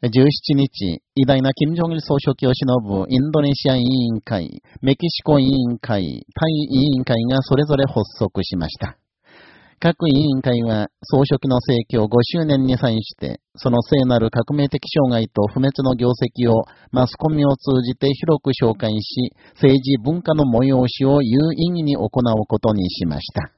17日、偉大な金正日総書記を忍ぶインドネシア委員会、メキシコ委員会、タイ委員会がそれぞれ発足しました。各委員会は総書記の政教5周年に際して、その聖なる革命的障害と不滅の業績をマスコミを通じて広く紹介し、政治文化の催しを有意義に行うことにしました。